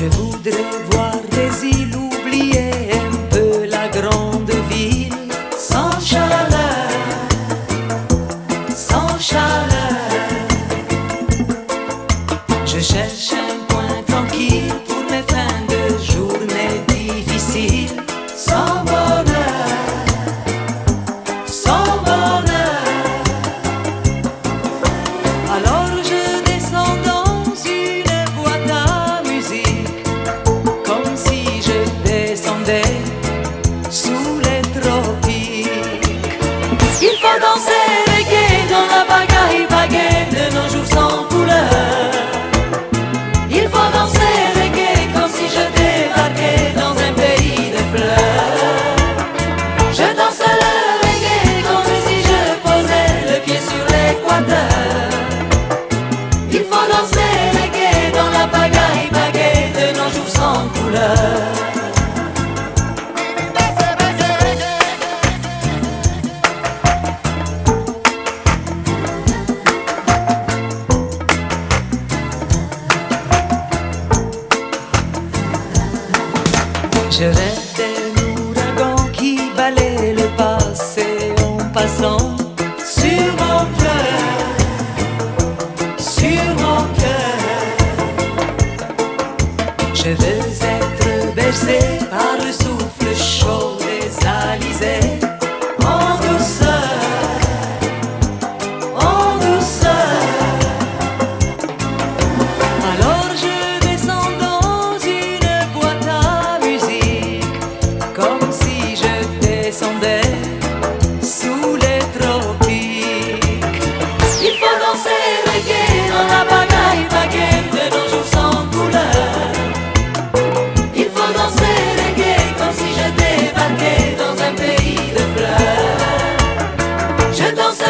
Je voudrais voir des îles oublier Je rêve dans